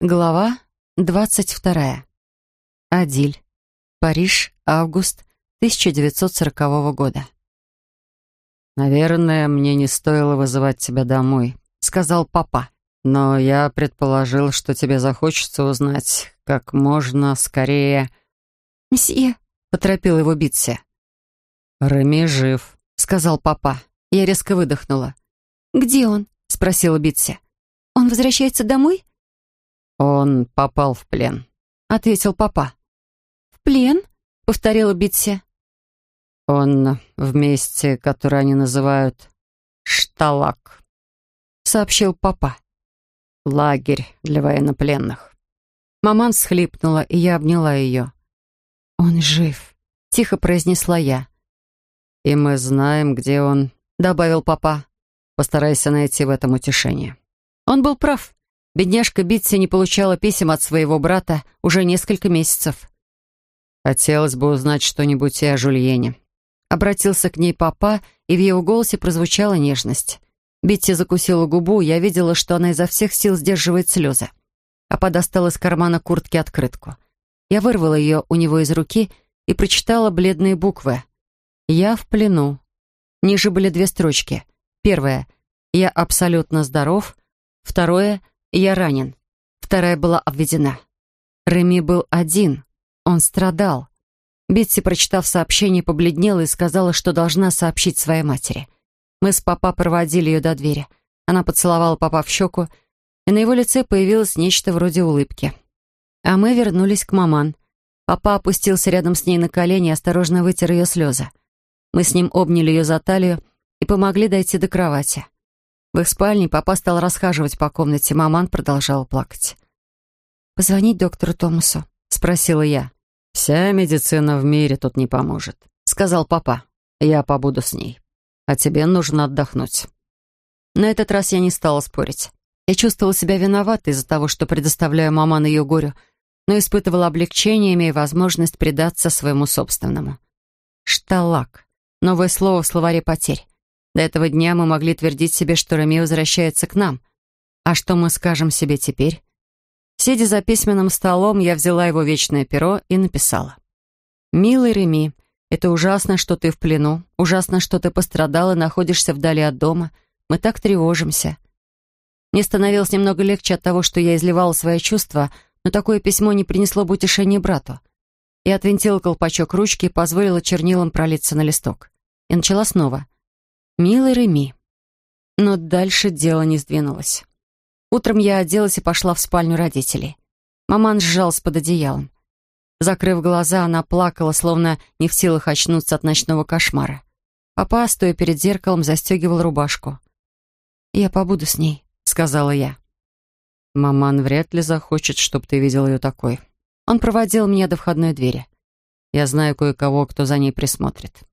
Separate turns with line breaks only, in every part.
Глава двадцать вторая. Адиль. Париж, август 1940 года.
«Наверное, мне не стоило вызывать тебя домой», — сказал папа. «Но я предположил, что тебе захочется узнать как можно скорее...»
«Мсье», — поторопил его Битси.
«Реми жив», —
сказал папа. Я резко выдохнула. «Где он?» — спросила Битси. «Он возвращается домой?»
«Он попал в плен», —
ответил папа. «В плен?» — повторила Битси.
«Он в месте, которое они называют Шталак», — сообщил папа. «Лагерь для военнопленных».
Маман всхлипнула, и я обняла ее. «Он жив», — тихо произнесла я.
«И мы знаем, где он», — добавил папа. «Постарайся найти в этом утешение».
Он был прав. Бедняжка Битси не получала писем от своего брата уже несколько месяцев.
«Хотелось бы узнать что-нибудь и о Жульене».
Обратился к ней папа, и в его голосе прозвучала нежность. Битси закусила губу, я видела, что она изо всех сил сдерживает слезы. Папа достал из кармана куртки открытку. Я вырвала ее у него из руки и прочитала бледные буквы. «Я в плену». Ниже были две строчки. Первая «Я абсолютно здоров». Второе я ранен. Вторая была обведена. Реми был один. Он страдал. Битси, прочитав сообщение, побледнела и сказала, что должна сообщить своей матери. Мы с папа проводили ее до двери. Она поцеловала папа в щеку, и на его лице появилось нечто вроде улыбки. А мы вернулись к маман. Папа опустился рядом с ней на колени и осторожно вытер ее слезы. Мы с ним обняли ее за талию и помогли дойти до кровати. В их спальне папа стал расхаживать по комнате, маман продолжала плакать. «Позвонить доктору Томасу?» — спросила я.
«Вся медицина в мире тут не поможет», — сказал папа. «Я побуду с ней. А тебе нужно отдохнуть».
На этот раз я не стала спорить. Я чувствовала себя виноватой из-за того, что предоставляю маман ее горю, но испытывала облегчение, имея возможность предаться своему собственному. «Шталак» — новое слово в словаре потерь. До этого дня мы могли твердить себе, что Ромео возвращается к нам. А что мы скажем себе теперь? Сидя за письменным столом, я взяла его вечное перо и написала. «Милый Реми, это ужасно, что ты в плену, ужасно, что ты пострадал и находишься вдали от дома. Мы так тревожимся». Мне становилось немного легче от того, что я изливала свои чувства, но такое письмо не принесло бы утешения брату. Я отвинтила колпачок ручки и позволила чернилам пролиться на листок. И начала снова — «Милый Реми». Но дальше дело не сдвинулось. Утром я оделась и пошла в спальню родителей. Маман сжалась под одеялом. Закрыв глаза, она плакала, словно не в силах очнуться от ночного кошмара. Папа, стоя перед зеркалом, застегивал рубашку. «Я побуду с ней», — сказала я.
«Маман вряд ли захочет, чтобы ты видел ее такой».
Он проводил меня до входной двери.
«Я знаю кое-кого, кто за ней присмотрит».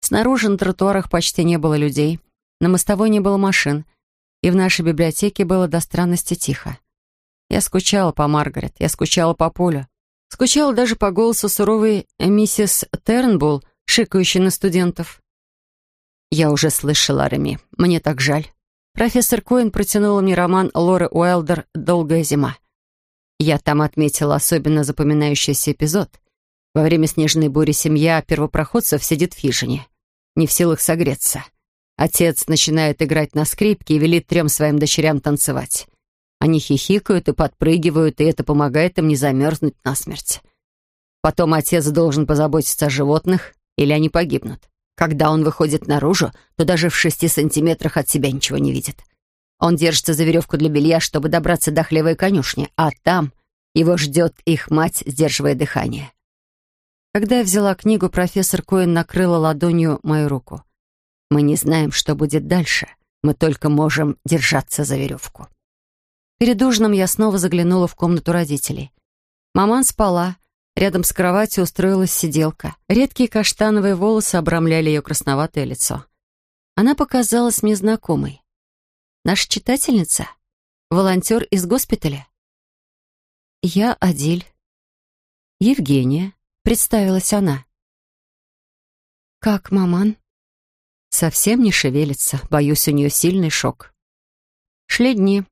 Снаружи на тротуарах почти не было людей, на мостовой не было машин, и в нашей библиотеке было до странности тихо. Я скучала по Маргарет, я скучала по Полю. Скучала даже по голосу суровой миссис Тернбулл, шикающей на студентов. Я уже слышала Реми. Мне так жаль. Профессор Коэн протянула мне роман Лоры Уайлдер «Долгая зима». Я там отметила особенно запоминающийся эпизод. Во время снежной бури семья первопроходцев сидит в хижине не в силах согреться. Отец начинает играть на скрипке и велит трем своим дочерям танцевать. Они хихикают и подпрыгивают, и это помогает им не замерзнуть насмерть. Потом отец должен позаботиться о животных, или они погибнут. Когда он выходит наружу, то даже в шести сантиметрах от себя ничего не видит. Он держится за веревку для белья, чтобы добраться до хлева конюшни, а там его ждет их мать, сдерживая дыхание. Когда я взяла книгу, профессор Коэн накрыла ладонью мою руку. «Мы не знаем, что будет дальше. Мы только можем держаться за веревку». Перед ужином я снова заглянула в комнату родителей. Маман спала. Рядом с кроватью устроилась сиделка. Редкие каштановые волосы обрамляли ее красноватое лицо. Она показалась мне знакомой. Наша читательница? Волонтер из госпиталя? Я Адиль. Евгения. Представилась она. «Как, маман?» Совсем не шевелится. Боюсь, у нее сильный шок. Шли дни.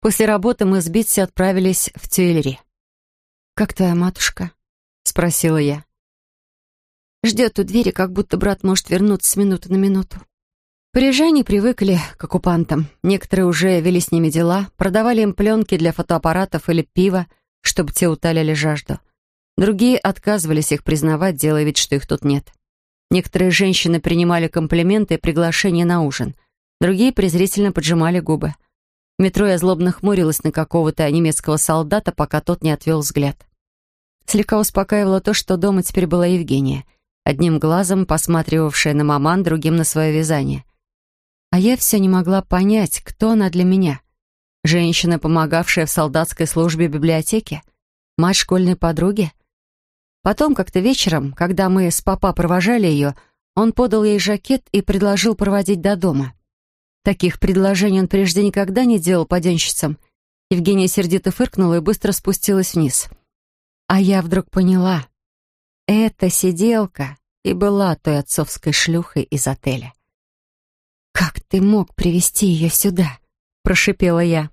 После работы мы с Битси отправились в Тюэлери. «Как твоя матушка?» — спросила я. Ждет у двери, как будто брат может вернуться с минуты на минуту. Парижане привыкли к оккупантам. Некоторые уже вели с ними дела, продавали им пленки для фотоаппаратов или пиво, чтобы те утоляли жажду. Другие отказывались их признавать, делая вид, что их тут нет. Некоторые женщины принимали комплименты и приглашения на ужин. Другие презрительно поджимали губы. В метро я злобно хмурилась на какого-то немецкого солдата, пока тот не отвел взгляд. Слегка успокаивало то, что дома теперь была Евгения, одним глазом посматривавшая на маман, другим на свое вязание. А я все не могла понять, кто она для меня. Женщина, помогавшая в солдатской службе библиотеки? Мать школьной подруги? Потом, как-то вечером, когда мы с папа провожали ее, он подал ей жакет и предложил проводить до дома. Таких предложений он прежде никогда не делал поденщицам. Евгения сердито фыркнула и быстро спустилась вниз. А я вдруг поняла. Эта сиделка и была той отцовской шлюхой из отеля. «Как ты мог привести ее сюда?» — прошипела я.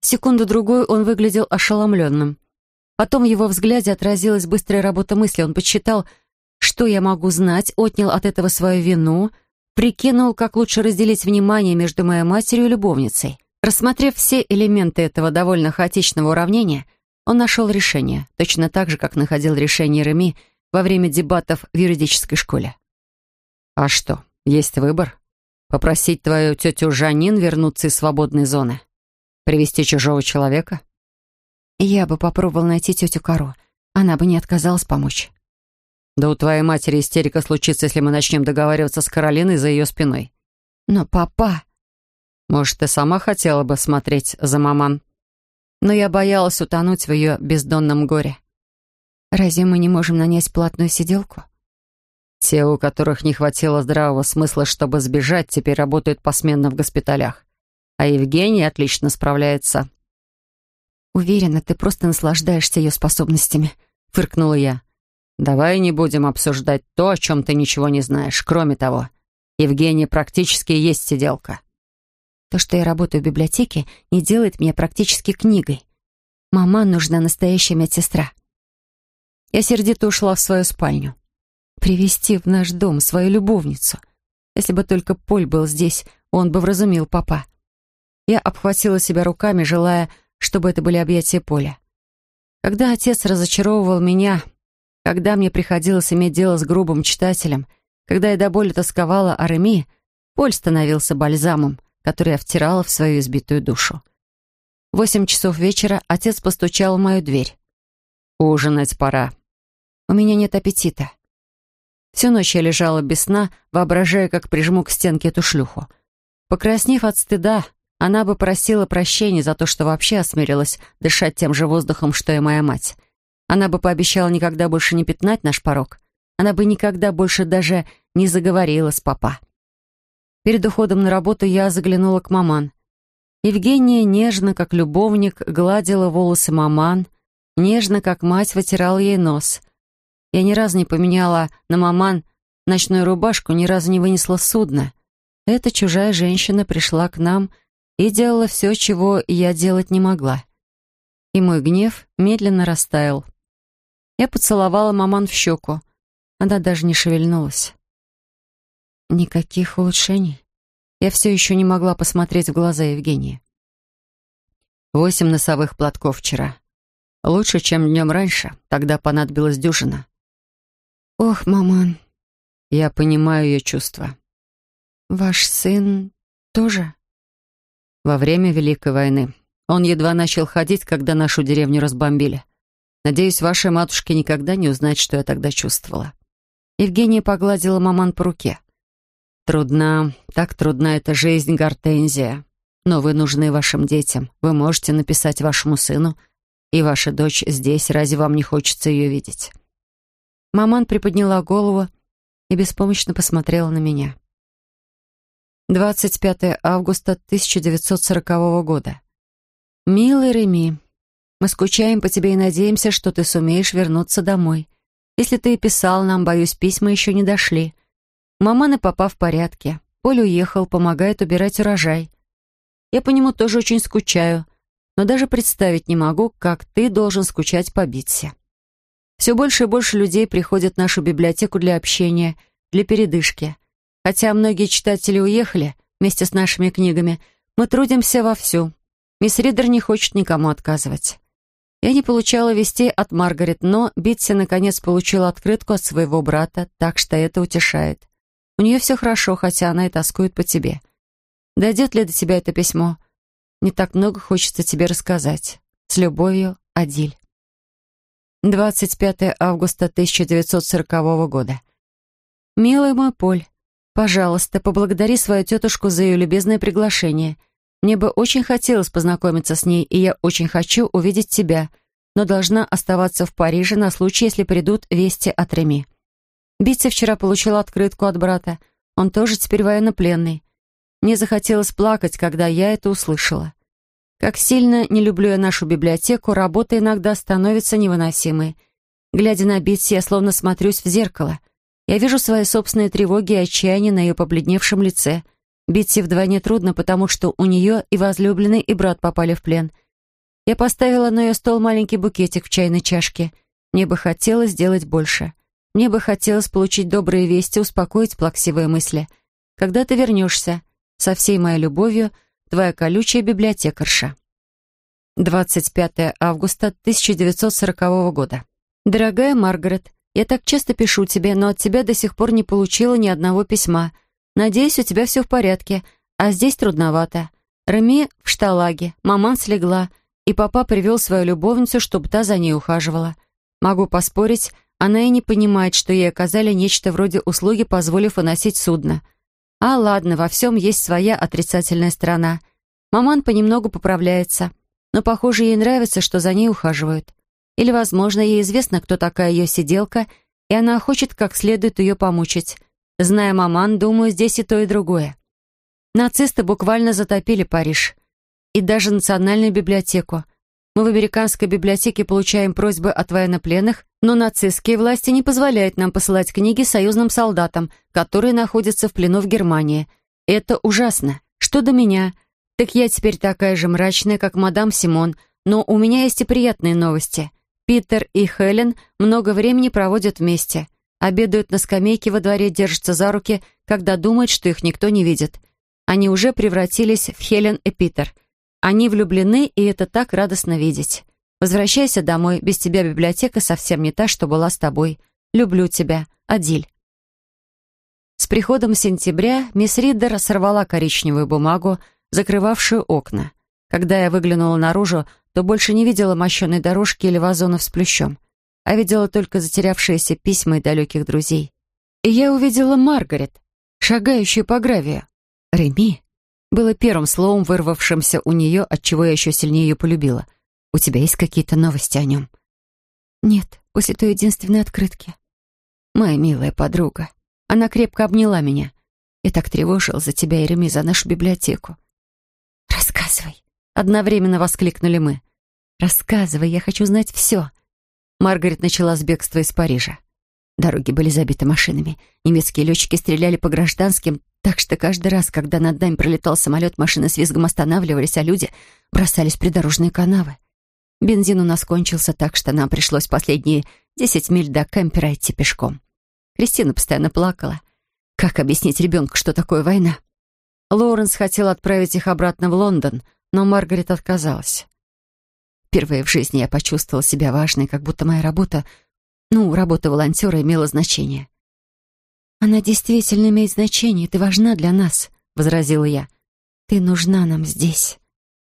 Секунду-другую он выглядел ошеломленным. Потом в его взгляде отразилась быстрая работа мысли. Он подсчитал, что я могу знать, отнял от этого свою вину — прикинул, как лучше разделить внимание между моей матерью и любовницей. Рассмотрев все элементы этого довольно хаотичного уравнения, он нашел решение, точно так же, как находил решение Реми во время дебатов в юридической школе. «А что, есть выбор? Попросить твою тетю Жанин вернуться из свободной зоны? Привести чужого человека?» «Я бы попробовал найти тетю Каро. Она бы не отказалась помочь». Да у твоей матери истерика случится, если мы начнем договариваться с Каролиной за ее спиной. Но папа... Может, ты сама хотела бы смотреть за маман? Но я боялась утонуть в ее бездонном горе. Разве мы не можем нанять платную сиделку? Те, у которых не хватило здравого смысла, чтобы сбежать, теперь работают посменно в госпиталях. А Евгений отлично справляется. «Уверена, ты просто наслаждаешься ее способностями», — фыркнула я. «Давай не будем обсуждать то, о чем ты ничего не знаешь. Кроме того, Евгения практически есть сиделка». «То, что я работаю в библиотеке, не делает меня практически книгой. Мама нужна настоящая медсестра». Я сердито ушла в свою спальню. Привести в наш дом свою любовницу. Если бы только Поль был здесь, он бы вразумил папа. Я обхватила себя руками, желая, чтобы это были объятия Поля. Когда отец разочаровывал меня, когда мне приходилось иметь дело с грубым читателем, когда я до боли тосковала о Реми, Поль становился бальзамом, который я втирала в свою избитую душу. В восемь часов вечера отец постучал в мою дверь. «Ужинать пора». «У меня нет аппетита». Всю ночь я лежала без сна, воображая, как прижму к стенке эту шлюху. Покраснев от стыда, она бы просила прощения за то, что вообще осмелилась дышать тем же воздухом, что и моя мать. Она бы пообещала никогда больше не пятнать наш порог. Она бы никогда больше даже не заговорила с папа. Перед уходом на работу я заглянула к маман. Евгения нежно, как любовник, гладила волосы маман, нежно, как мать, вытирала ей нос. Я ни разу не поменяла на маман ночную рубашку, ни разу не вынесла судно. Эта чужая женщина пришла к нам и делала все, чего я делать не могла. И мой гнев медленно растаял. Я поцеловала маман в щеку. Она даже не шевельнулась. Никаких улучшений. Я все еще не могла посмотреть в глаза Евгении. Восемь носовых платков вчера. Лучше, чем днем раньше. Тогда понадобилась дюжина. Ох, маман. Я понимаю ее чувства. Ваш сын тоже? Во время Великой войны. Он едва начал ходить, когда нашу деревню разбомбили. Надеюсь, ваша матушка никогда не узнает, что я тогда чувствовала. Евгения погладила маман по руке. Трудна, так трудна эта жизнь, Гортензия. Но вы нужны вашим детям. Вы можете написать вашему сыну. И ваша дочь здесь, разве вам не хочется ее видеть? Маман приподняла голову и беспомощно посмотрела на меня. 25 августа 1940 года. «Милый Реми, мы скучаем по тебе и надеемся, что ты сумеешь вернуться домой. Если ты и писал нам, боюсь, письма еще не дошли. Маман и папа в порядке. Поль уехал, помогает убирать урожай. Я по нему тоже очень скучаю, но даже представить не могу, как ты должен скучать по Битсе. Все больше и больше людей приходят в нашу библиотеку для общения, для передышки. Хотя многие читатели уехали вместе с нашими книгами, мы трудимся вовсю. Мисс Ридер не хочет никому отказывать. Я не получала вестей от Маргарет, но Битси наконец получила открытку от своего брата, так что это утешает. У нее все хорошо, хотя она и тоскует по тебе. Дойдет ли до тебя это письмо? Не так много хочется тебе рассказать. С любовью, Адиль. 25 августа 1940 года. «Милый мой Поль, пожалуйста, поблагодари свою тетушку за ее любезное приглашение. Мне бы очень хотелось познакомиться с ней, и я очень хочу увидеть тебя, но должна оставаться в Париже на случай, если придут вести от Реми. Битси вчера получила открытку от брата. Он тоже теперь военнопленный. Мне захотелось плакать, когда я это услышала. Как сильно не люблю я нашу библиотеку, работа иногда становится невыносимой. Глядя на Битси, я словно смотрюсь в зеркало. Я вижу свои собственные тревоги и отчаяние на ее побледневшем лице. Битси вдвойне трудно, потому что у нее и возлюбленный, и брат попали в плен. Я поставила на ее стол маленький букетик в чайной чашке. Мне бы хотелось сделать больше. Мне бы хотелось получить добрые вести, успокоить плаксивые мысли. Когда ты вернешься? Со всей моей любовью — Твоя колючая библиотекарша. 25 августа 1940 года. Дорогая Маргарет, я так часто пишу тебе, но от тебя до сих пор не получила ни одного письма. Надеюсь, у тебя все в порядке, а здесь трудновато. Рами в шталаге, маман слегла, и папа привел свою любовницу, чтобы та за ней ухаживала. Могу поспорить, она и не понимает, что ей оказали нечто вроде услуги, позволив уносить судно. А ладно, во всем есть своя отрицательная сторона. Маман понемногу поправляется, но, похоже, ей нравится, что за ней ухаживают. Или, возможно, ей известно, кто такая ее сиделка, и она хочет как следует ее помучить. Зная маман, думаю, здесь и то, и другое. Нацисты буквально затопили Париж. И даже национальную библиотеку. Мы в американской библиотеке получаем просьбы от военнопленных, но нацистские власти не позволяют нам посылать книги союзным солдатам, которые находятся в плену в Германии. Это ужасно. Что до меня? Так я теперь такая же мрачная, как мадам Симон, но у меня есть и приятные новости. Питер и Хелен много времени проводят вместе. Обедают на скамейке во дворе, держатся за руки, когда думают, что их никто не видит. Они уже превратились в Хелен и Питер. Они влюблены, и это так радостно видеть. Возвращайся домой, без тебя библиотека совсем не та, что была с тобой. Люблю тебя, Адиль. С приходом сентября мисс Риддер сорвала коричневую бумагу, закрывавшую окна. Когда я выглянула наружу, то больше не видела мощеной дорожки или вазонов с плющом, а видела только затерявшиеся письма и далеких друзей. И я увидела Маргарет, шагающую по гравию. Реми было первым словом, вырвавшимся у нее, от чего я еще сильнее ее полюбила. «У тебя есть какие-то новости о нем?» «Нет, после той единственной открытки». «Моя милая подруга». Она крепко обняла меня. «Я так тревожил за тебя и Реми, за нашу библиотеку». «Рассказывай!» — одновременно воскликнули мы. «Рассказывай, я хочу знать все». Маргарет начала с бегства из Парижа. Дороги были забиты машинами. Немецкие летчики стреляли по гражданским, так что каждый раз, когда над нами пролетал самолет, машины с визгом останавливались, а люди бросались в придорожные канавы. Бензин у нас кончился так, что нам пришлось последние десять миль до кемпера идти пешком. Кристина постоянно плакала. Как объяснить ребенку, что такое война? Лоуренс хотел отправить их обратно в Лондон, но Маргарет отказалась. Впервые в жизни я почувствовала себя важной, как будто моя работа ну, работа волонтера имела значение. «Она действительно имеет значение, ты важна для нас», — возразила я. «Ты нужна нам здесь».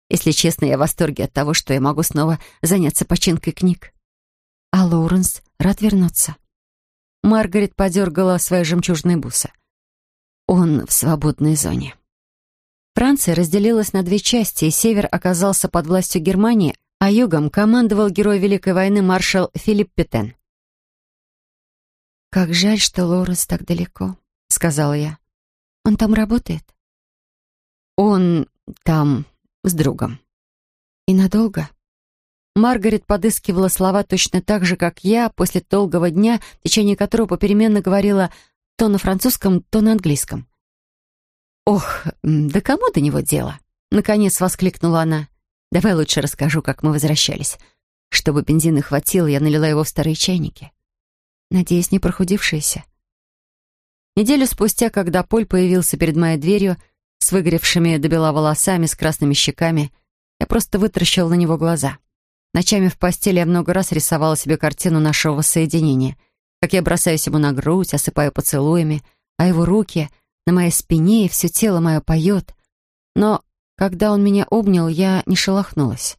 Если честно, я в восторге от того, что я могу снова заняться починкой книг. А Лоуренс рад вернуться. Маргарет подергала свои жемчужные бусы. Он в свободной зоне. Франция разделилась на две части, и север оказался под властью Германии, а югом командовал герой Великой войны маршал Филипп Петен. «Как жаль, что Лоуренс так далеко», — сказала я. «Он там работает?» «Он там с другом». «И надолго?» Маргарет подыскивала слова точно так же, как я, после долгого дня, в течение которого попеременно говорила то на французском, то на английском. «Ох, да кому до него дело? Наконец воскликнула она. «Давай лучше расскажу, как мы возвращались. Чтобы бензина хватило, я налила его в старые чайники. Надеюсь, не прохудившиеся». Неделю спустя, когда Поль появился перед моей дверью с выгоревшими до бела волосами, с красными щеками, я просто вытаращила на него глаза. Ночами в постели я много раз рисовала себе картину нашего воссоединения, как я бросаюсь ему на грудь, осыпаю поцелуями, а его руки на моей спине и все тело мое поет. Но когда он меня обнял, я не шелохнулась.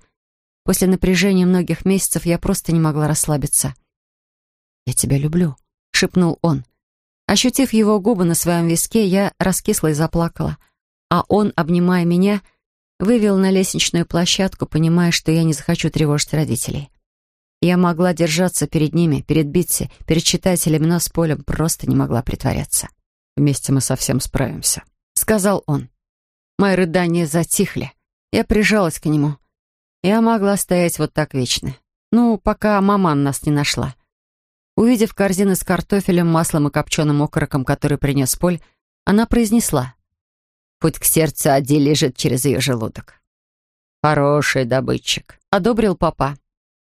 После напряжения многих месяцев я просто не могла расслабиться. «Я тебя люблю», — шепнул он. Ощутив его губы на своем виске, я раскисла и заплакала. А он, обнимая меня, вывел на лестничную площадку, понимая, что я не захочу тревожить родителей. Я могла держаться перед ними, перед Битси, перед читателями, но с Полем просто не могла притворяться. «Вместе мы совсем справимся», — сказал он. Мои рыдания затихли. Я прижалась к нему. Я могла стоять вот так вечно. Ну, пока маман нас не нашла. Увидев корзины с картофелем, маслом и копченым окороком, который принес Поль, она произнесла. «Путь к сердцу Ади лежит через ее желудок». «Хороший добытчик», — одобрил папа.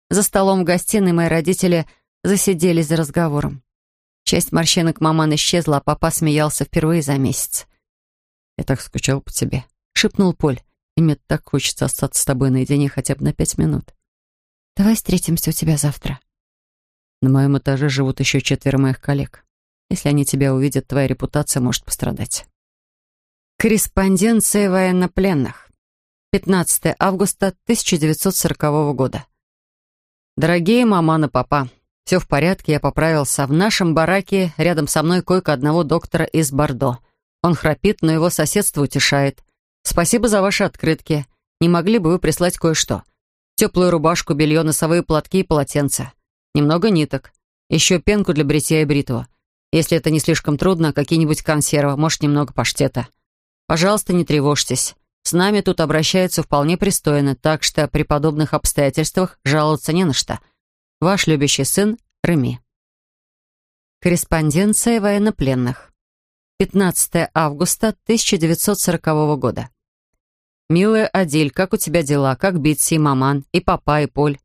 За столом в гостиной мои родители засиделись за разговором. Часть морщинок маман исчезла, а папа смеялся впервые за месяц. «Я так скучал по тебе», — шепнул Поль. «И мне так хочется остаться с тобой наедине хотя бы на пять минут». «Давай встретимся у тебя завтра», на моем этаже живут еще четверо моих коллег. Если они тебя увидят, твоя репутация может пострадать. Корреспонденция военнопленных. 15 августа 1940 года. Дорогие мама и папа, все в порядке, я поправился. В нашем бараке рядом со мной койка одного доктора из Бордо. Он храпит, но его соседство утешает. Спасибо за ваши открытки. Не могли бы вы прислать кое-что? Теплую рубашку, белье, носовые платки и полотенца немного ниток, еще пенку для бритья и бритву. Если это не слишком трудно, какие-нибудь консервы, может, немного паштета. Пожалуйста, не тревожьтесь. С нами тут обращаются вполне пристойно, так что при подобных обстоятельствах жаловаться не на что. Ваш любящий сын Реми. Корреспонденция военнопленных. 15 августа 1940 года. «Милая Адиль, как у тебя дела? Как Битси и Маман? И папа, и Поль?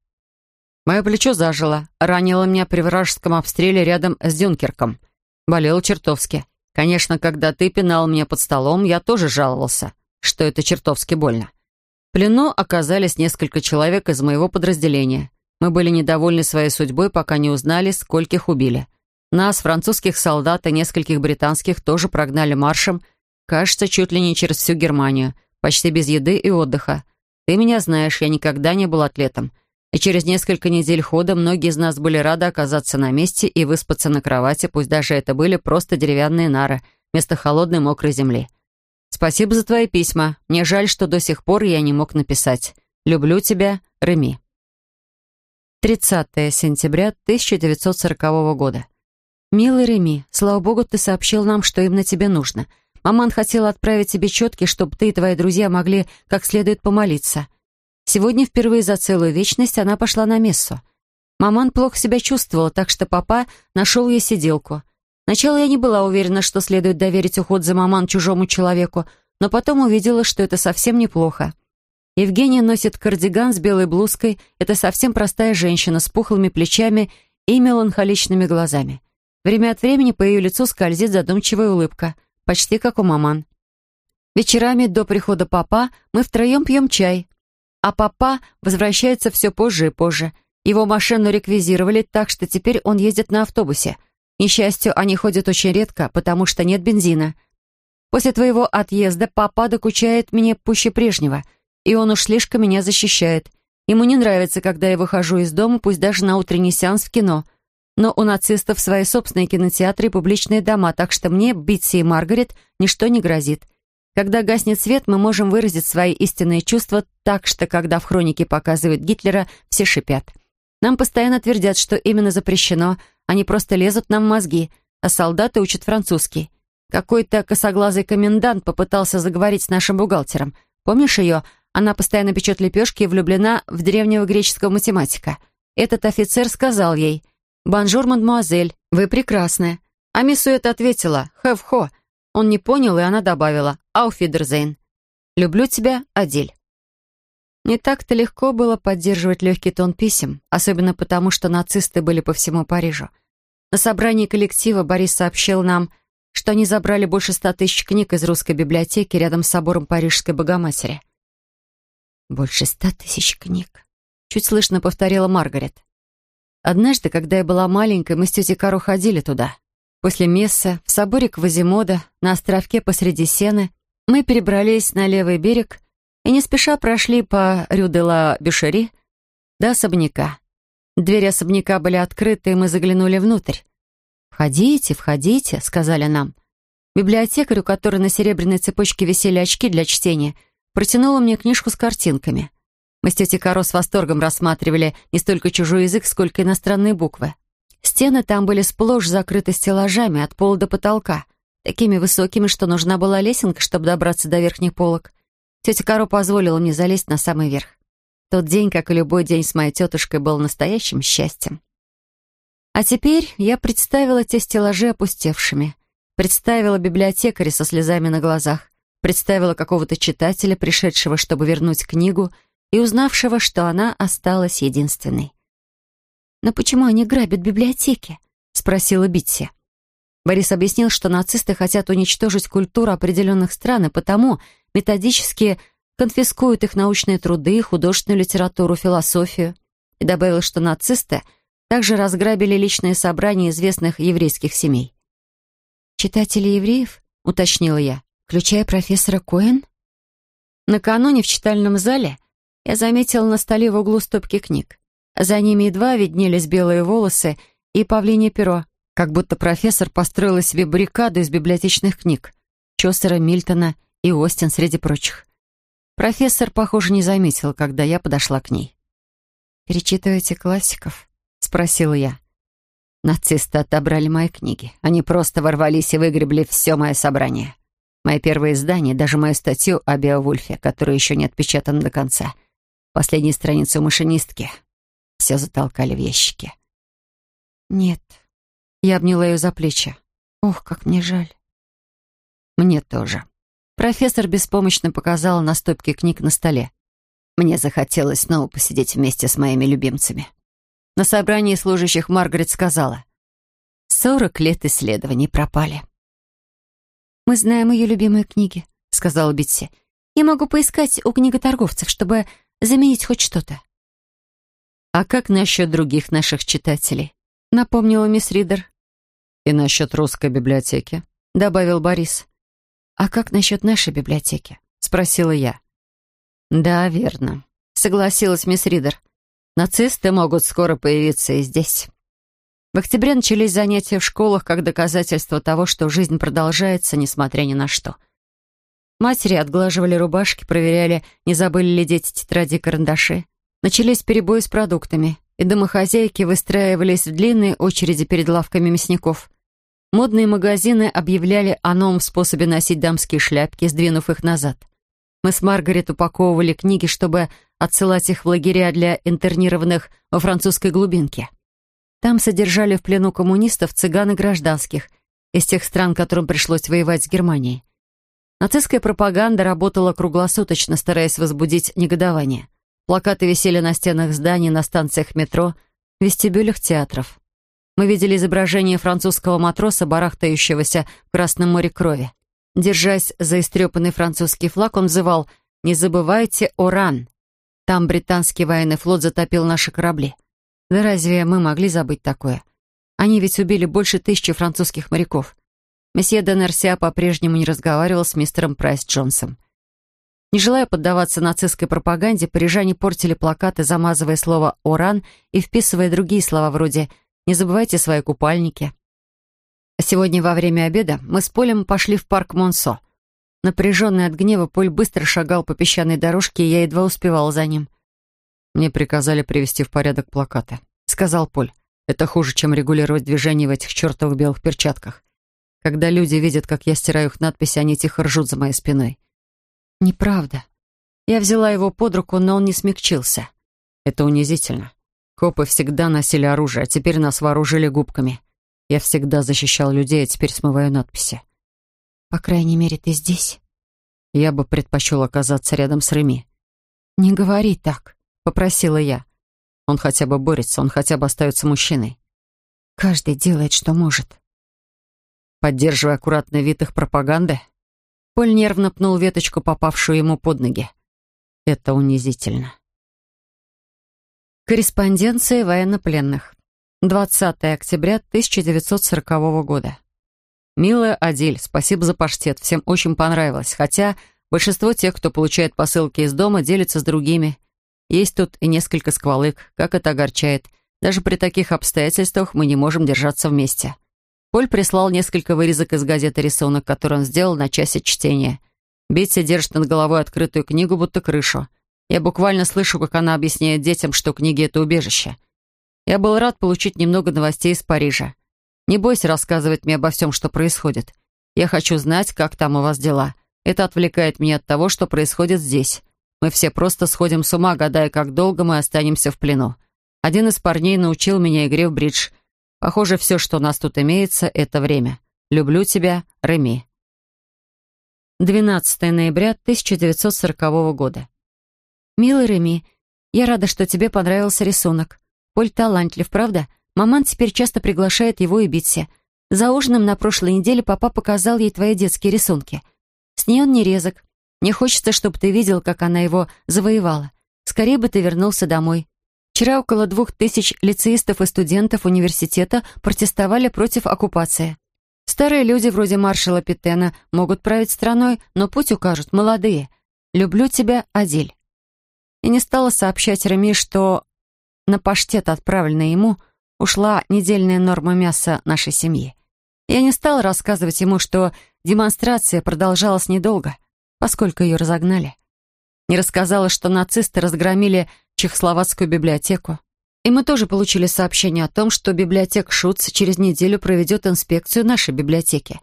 Мое плечо зажило, ранило меня при вражеском обстреле рядом с Дюнкерком. Болел чертовски. Конечно, когда ты пинал меня под столом, я тоже жаловался, что это чертовски больно. В плену оказались несколько человек из моего подразделения. Мы были недовольны своей судьбой, пока не узнали, скольких убили. Нас, французских солдат и нескольких британских, тоже прогнали маршем, кажется, чуть ли не через всю Германию, почти без еды и отдыха. Ты меня знаешь, я никогда не был атлетом и через несколько недель хода многие из нас были рады оказаться на месте и выспаться на кровати, пусть даже это были просто деревянные нары вместо холодной мокрой земли. Спасибо за твои письма. Мне жаль, что до сих пор я не мог написать. Люблю тебя, Реми. 30 сентября 1940 года. «Милый Реми, слава богу, ты сообщил нам, что именно тебе нужно. Маман хотела отправить тебе четки, чтобы ты и твои друзья могли как следует помолиться. Сегодня впервые за целую вечность она пошла на мессу. Маман плохо себя чувствовала, так что папа нашел ей сиделку. Сначала я не была уверена, что следует доверить уход за маман чужому человеку, но потом увидела, что это совсем неплохо. Евгения носит кардиган с белой блузкой. Это совсем простая женщина с пухлыми плечами и меланхоличными глазами. Время от времени по ее лицу скользит задумчивая улыбка, почти как у маман. Вечерами до прихода папа мы втроем пьем чай. А папа возвращается все позже и позже. Его машину реквизировали, так что теперь он ездит на автобусе. К несчастью, они ходят очень редко, потому что нет бензина. После твоего отъезда папа докучает мне пуще прежнего, и он уж слишком меня защищает. Ему не нравится, когда я выхожу из дома, пусть даже на утренний сеанс в кино. Но у нацистов свои собственные кинотеатры и публичные дома, так что мне, Битси и Маргарет, ничто не грозит. Когда гаснет свет, мы можем выразить свои истинные чувства так, что когда в хронике показывают Гитлера, все шипят. Нам постоянно твердят, что именно запрещено, они просто лезут нам в мозги, а солдаты учат французский. Какой-то косоглазый комендант попытался заговорить с нашим бухгалтером. Помнишь ее? Она постоянно печет лепешки и влюблена в древнего греческого математика. Этот офицер сказал ей «Bonjour, mademoiselle, вы прекрасны». А мисс Уэдд ответила «Хэв-хо». Он не понял, и она добавила «Auf Wiedersehen». «Люблю тебя, Одиль». Не так-то легко было поддерживать легкий тон писем, особенно потому, что нацисты были по всему Парижу. На собрании коллектива Борис сообщил нам, что они забрали больше ста тысяч книг из русской библиотеки рядом с собором Парижской Богоматери. «Больше ста тысяч книг», — чуть слышно повторила Маргарет. Однажды, когда я была маленькой, мы с тетей Кару ходили туда. После мессы, в соборе Квазимода, на островке посреди сены, мы перебрались на левый берег и не спеша прошли по Рю-де-ла-Бюшери до особняка. Двери особняка были открыты, и мы заглянули внутрь. «Входите, входите», — сказали нам. Библиотекарь, у которой на серебряной цепочке висели очки для чтения, протянула мне книжку с картинками. Мы с тетей Каро с восторгом рассматривали не столько чужой язык, сколько иностранные буквы. Стены там были сплошь закрыты стеллажами от пола до потолка, такими высокими, что нужна была лесенка, чтобы добраться до верхних полок. Тетя Каро позволила мне залезть на самый верх. Тот день, как и любой день с моей тетушкой, был настоящим счастьем. А теперь я представила те стеллажи опустевшими. Представила библиотекаря со слезами на глазах. Представила какого-то читателя, пришедшего, чтобы вернуть книгу, и узнавшего, что она осталась единственной. «Но почему они грабят библиотеки?» — спросила Битси. Борис объяснил, что нацисты хотят уничтожить культуру определенных стран, и потому методически конфискуют их научные труды, художественную литературу, философию. И добавил, что нацисты также разграбили личные собрания известных еврейских семей. «Читатели евреев?» — уточнила я, включая профессора Коэн. Накануне в читальном зале я заметила на столе в углу стопки книг. За ними едва виднелись белые волосы и павлинье перо, как будто профессор построила себе баррикаду из библиотечных книг. Чосера, Мильтона и Остин среди прочих. Профессор, похоже, не заметил, когда я подошла к ней. «Перечитываете классиков?» — спросила я. Нацисты отобрали мои книги. Они просто ворвались и выгребли все мое собрание. Мои первые издания, даже мою статью о Беовульфе, которая еще не отпечатана до конца. Последние страницы у машинистки. Все затолкали в ящики. «Нет». Я обняла ее за плечи. «Ох, как мне жаль». «Мне тоже». Профессор беспомощно показал на стопке книг на столе. Мне захотелось снова посидеть вместе с моими любимцами. На собрании служащих Маргарет сказала, «Сорок лет исследований пропали». «Мы знаем ее любимые книги», — сказала Битси. «Я могу поискать у книготорговцев, чтобы заменить хоть что-то». «А как насчет других наших читателей?» — напомнила мисс Ридер. «И насчет русской библиотеки», — добавил Борис. «А как насчет нашей библиотеки?» — спросила я. «Да, верно», — согласилась мисс Ридер. «Нацисты могут скоро появиться и здесь». В октябре начались занятия в школах как доказательство того, что жизнь продолжается, несмотря ни на что. Матери отглаживали рубашки, проверяли, не забыли ли дети тетради и карандаши. Начались перебои с продуктами, и домохозяйки выстраивались в длинные очереди перед лавками мясников. Модные магазины объявляли о новом способе носить дамские шляпки, сдвинув их назад. Мы с Маргарет упаковывали книги, чтобы отсылать их в лагеря для интернированных во французской глубинке. Там содержали в плену коммунистов цыган и гражданских из тех стран, которым пришлось воевать с Германией. Нацистская пропаганда работала круглосуточно, стараясь возбудить негодование. Плакаты висели на стенах зданий, на станциях метро, в вестибюлях театров. Мы видели изображение французского матроса, барахтающегося в Красном море крови. Держась за истрепанный французский флаг, он взывал «Не забывайте Оран!» Там британский военный флот затопил наши корабли. Да разве мы могли забыть такое? Они ведь убили больше тысячи французских моряков. Месье Денерсиа по-прежнему не разговаривал с мистером Прайс Джонсом. Не желая поддаваться нацистской пропаганде, парижане портили плакаты, замазывая слово «Оран» и вписывая другие слова вроде Не забывайте свои купальники. Сегодня во время обеда мы с Полем пошли в парк Монсо. Напряженный от гнева, Поль быстро шагал по песчаной дорожке, и я едва успевала за ним. «Мне приказали привести в порядок плакаты», — сказал Поль. «Это хуже, чем регулировать движение в этих чертовых белых перчатках. Когда люди видят, как я стираю их надписи, они тихо ржут за моей спиной». «Неправда». Я взяла его под руку, но он не смягчился. «Это унизительно. Копы всегда носили оружие, а теперь нас вооружили губками. Я всегда защищал людей, а теперь смываю надписи. По крайней мере, ты здесь.
Я бы предпочел оказаться рядом с Реми.
«Не говори так», — попросила я.
Он хотя бы борется, он хотя бы остается мужчиной.
Каждый делает, что может.
Поддерживая аккуратный вид их пропаганды, Поль нервно пнул веточку, попавшую ему под ноги. Это унизительно.
Корреспонденция военнопленных. 20 октября 1940 года.
«Милая Адиль, спасибо за паштет, всем очень понравилось, хотя большинство тех, кто получает посылки из дома, делятся с другими. Есть тут и несколько сквалык, как это огорчает. Даже при таких обстоятельствах мы не можем держаться вместе. Поль прислал несколько вырезок из газеты рисунок, который он сделал на часе чтения. Бетси держит над головой открытую книгу, будто крышу. Я буквально слышу, как она объясняет детям, что книги — это убежище. Я был рад получить немного новостей из Парижа. Не бойся рассказывать мне обо всем, что происходит. Я хочу знать, как там у вас дела. Это отвлекает меня от того, что происходит здесь. Мы все просто сходим с ума, гадая, как долго мы останемся в плену. Один из парней научил меня игре в бридж. Похоже, все, что у нас тут имеется, это время. Люблю тебя, Реми.
12 ноября 1940 года. «Милый Реми, я рада, что тебе понравился рисунок. Поль талантлив, правда? Маман теперь часто приглашает его и Битси. За ужином на прошлой неделе папа показал ей твои детские рисунки. С ней он не резок. Мне хочется, чтобы ты видел, как она его завоевала. Скорее бы ты вернулся домой. Вчера около двух тысяч лицеистов и студентов университета протестовали против оккупации. Старые люди вроде маршала Питена могут править страной, но путь укажут молодые. Люблю тебя, Адиль. И не стала сообщать Реми, что на паштет, отправленный ему, ушла недельная норма мяса нашей семьи. Я не стала рассказывать ему, что демонстрация продолжалась недолго, поскольку ее разогнали. Не рассказала, что нацисты разгромили чехословацкую библиотеку. И мы тоже получили сообщение о том, что библиотека Шуц через неделю проведет инспекцию нашей библиотеки.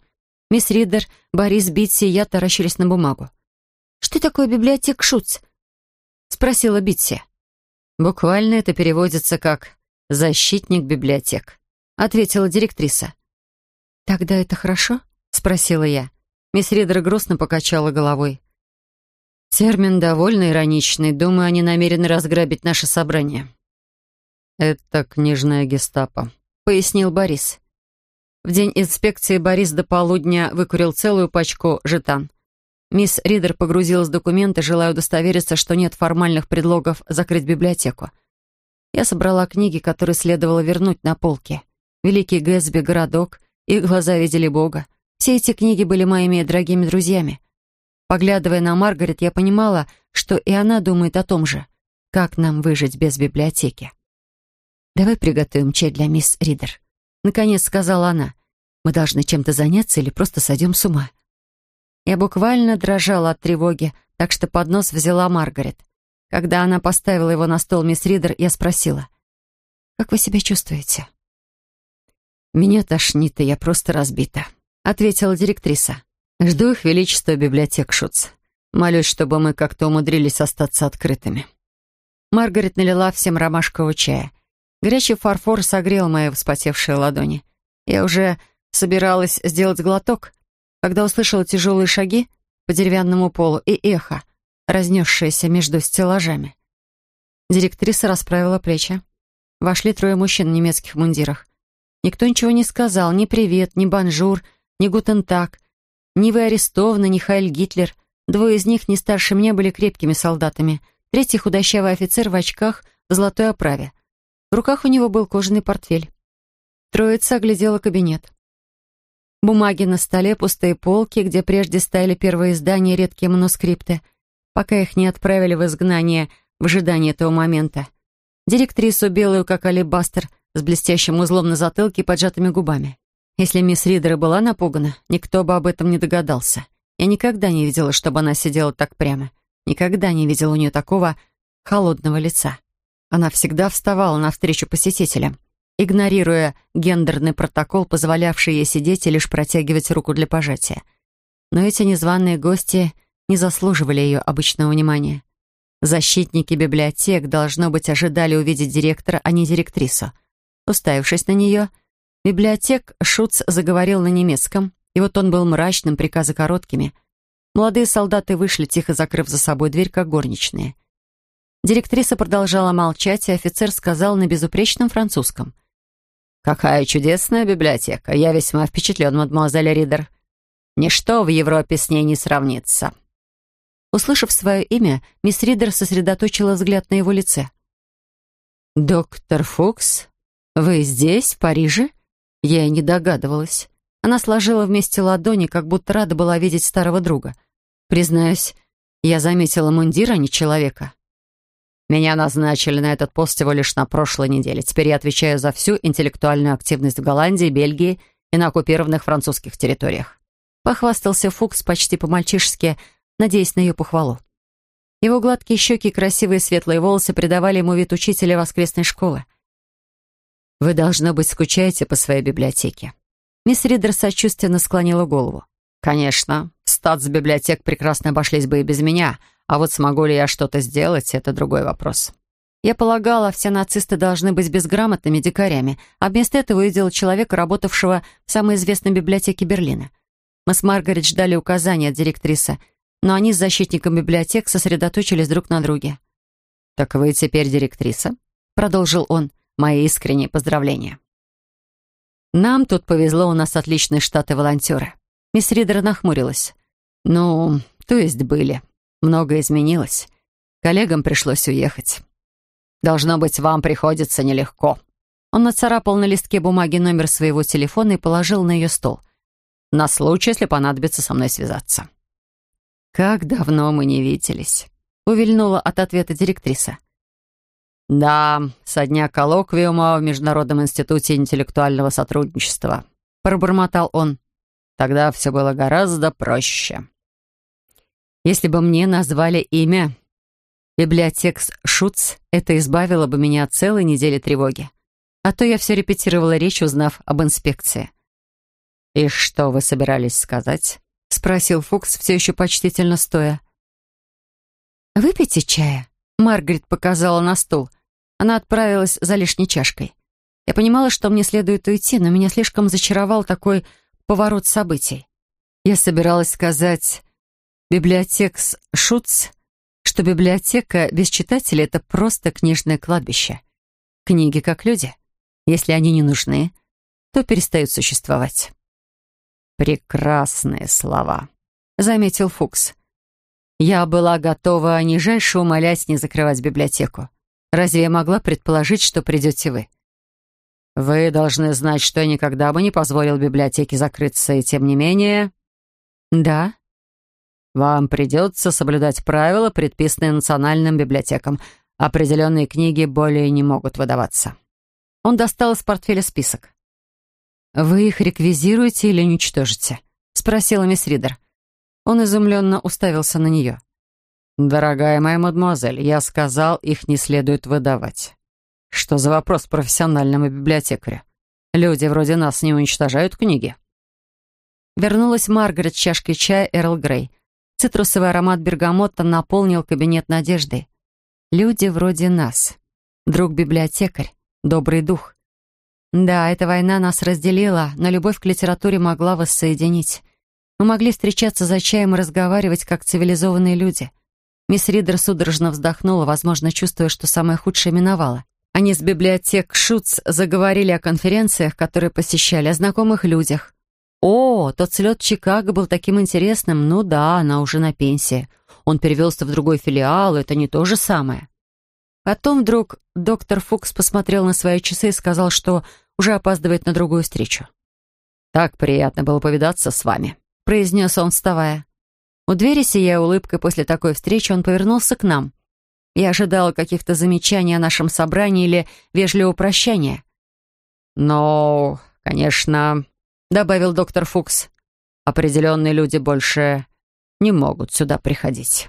Мисс Ридер, Борис Битси и я таращились на бумагу. «Что такое библиотека Шуц?» — спросила Битси.
«Буквально это переводится как «защитник библиотек», — ответила директриса.
«Тогда это хорошо?» — спросила я.
Мисс Ридер грустно покачала головой. Термин довольно ироничный. Думаю, они намерены разграбить наше собрание. «Это книжная гестапо», — пояснил Борис. В день инспекции Борис до полудня выкурил целую пачку жетан. Мисс Ридер погрузилась в документы, желая удостовериться, что нет формальных предлогов закрыть библиотеку. Я собрала книги, которые следовало вернуть на полке. «Великий Гэтсби», «Городок», «Их глаза видели Бога». Все эти книги были моими дорогими друзьями. Поглядывая на Маргарет, я понимала, что и она думает о том же. Как нам выжить без библиотеки? «Давай приготовим чай для мисс Ридер», — наконец сказала она. «Мы должны чем-то заняться или просто сойдем с ума». Я буквально дрожала от тревоги, так что поднос взяла Маргарет. Когда она поставила его на стол мисс Ридер, я спросила, «Как вы себя чувствуете?» «Меня тошнит, и я просто разбита», — ответила директриса. «Жду их величество библиотек Шуц. Молюсь, чтобы мы как-то умудрились остаться открытыми». Маргарет налила всем ромашкового чая. Горячий фарфор согрел мои вспотевшие ладони. Я уже собиралась сделать глоток, когда услышала тяжелые шаги по деревянному полу и эхо, разнесшееся между стеллажами. Директриса расправила плечи. Вошли трое мужчин в немецких мундирах. Никто ничего не сказал, ни привет, ни bonjour, ни guten Tag, ни вы арестованы, ни Heil Hitler. Двое из них, не старше меня, были крепкими солдатами. Третий худощавый офицер в очках в золотой оправе. В руках у него был кожаный портфель. Троица оглядела кабинет. Бумаги на столе, пустые полки, где прежде стояли первые издания, редкие манускрипты, пока их не отправили в изгнание в ожидании этого момента. Директрису белую, как алебастер, с блестящим узлом на затылке и поджатыми губами. Если мисс Ридер была напугана, никто бы об этом не догадался. Я никогда не видела, чтобы она сидела так прямо. Никогда не видела у нее такого холодного лица. Она всегда вставала навстречу посетителям игнорируя гендерный протокол, позволявший ей сидеть и лишь протягивать руку для пожатия. Но эти незваные гости не заслуживали ее обычного внимания. Защитники библиотек, должно быть, ожидали увидеть директора, а не директрису. Уставившись на нее, библиотек Шуц заговорил на немецком, и вот он был мрачным, приказы короткими.
Молодые солдаты вышли, тихо закрыв за собой дверь, как горничные. Директриса продолжала молчать, и офицер сказал на безупречном французском. «Какая чудесная библиотека! Я весьма впечатлен, мадемуазель Ридер. Ничто в Европе с ней не сравнится». Услышав свое имя, мисс Ридер сосредоточила взгляд на его лице. «Доктор Фукс, вы здесь, в Париже?» Я и не догадывалась. Она сложила вместе ладони, как будто рада была видеть старого друга. Признаюсь, я заметила мундир, а не человека. Меня назначили на этот пост всего лишь на прошлой неделе. Теперь я отвечаю за всю интеллектуальную активность в Голландии, Бельгии и на оккупированных французских территориях. Похвастался Фукс почти по-мальчишески, надеясь на ее похвалу. Его гладкие щеки и красивые светлые волосы придавали ему вид учителя воскресной школы. «Вы, должно быть, скучаете по своей библиотеке». Мисс Ридер сочувственно склонила голову. «Конечно. Статс-библиотек прекрасно обошлись бы и без меня, а вот смогу ли я что-то сделать, это другой вопрос». Я полагала, все нацисты должны быть безграмотными дикарями, а вместо этого увидела человека, работавшего в самой известной библиотеке Берлина. Мы с Маргарет ждали указания от директрисы — но они с защитником библиотек сосредоточились друг на друге. «Так вы теперь директриса?» — продолжил он. «Мои искренние поздравления». «Нам тут повезло, у нас отличные штаты-волонтеры». Мисс Ридер нахмурилась. «Ну, то есть были. Многое изменилось. Коллегам пришлось уехать. Должно быть, вам приходится нелегко». Он нацарапал на листке бумаги номер своего телефона и положил на ее стол. «На случай, если понадобится со мной связаться». «Как давно мы не виделись», — увильнула от ответа директриса. «Да, со дня коллоквиума в Международном институте интеллектуального сотрудничества», — пробормотал он. «Тогда все было гораздо проще». «Если бы мне назвали имя библиотекс Шуц, это избавило бы меня от целой недели тревоги. А то я все репетировала речь, узнав об инспекции». «И что вы собирались сказать?» — спросил Фукс, все еще почтительно стоя. «Выпейте чая?» — Маргарет показала на стул. Она отправилась за лишней чашкой. Я понимала, что мне следует уйти, но меня слишком зачаровал такой поворот событий. Я собиралась сказать «библиотекс Шуц», что библиотека без читателей — это просто книжное кладбище. Книги как люди. Если они не нужны, то перестают существовать. «Прекрасные слова», — заметил Фукс. «Я была готова нижайше умолять не закрывать библиотеку. Разве я могла предположить, что придете вы?» «Вы должны знать, что я никогда бы не позволил библиотеке закрыться, и тем не менее...» «Да?» «Вам придется соблюдать правила, предписанные национальным библиотекам. Определенные книги более не могут выдаваться». Он достал из портфеля список. «Вы их реквизируете или уничтожите?» — спросила мисс Ридер. Он изумленно уставился на нее. «Дорогая моя мадемуазель, я сказал, их не следует выдавать. Что за вопрос профессиональному библиотекарю? Люди вроде нас не уничтожают книги». Вернулась Маргарет с чашкой чая Эрл Грей. Цитрусовый аромат бергамота наполнил кабинет надеждой. «Люди вроде нас. Друг-библиотекарь, добрый дух. Да, эта война нас разделила, но любовь к литературе могла воссоединить. Мы могли встречаться за чаем и разговаривать, как цивилизованные люди. Мисс Ридер судорожно вздохнула, возможно, чувствуя, что самое худшее миновало. Они с библиотек Шуц заговорили о конференциях, которые посещали, о знакомых людях. О, тот слет Чикаго был таким интересным. Ну да, она уже на пенсии. Он перевелся в другой филиал, это не то же самое. Потом вдруг доктор Фукс посмотрел на свои часы и сказал, что уже опаздывает на другую встречу. «Так приятно было повидаться с вами», — произнес он, вставая. У двери, сияя улыбкой после такой встречи, он повернулся к нам. Я ожидала каких-то замечаний о нашем собрании или вежливого прощания. «Но, конечно», — добавил доктор Фукс, «определенные люди больше не могут сюда приходить».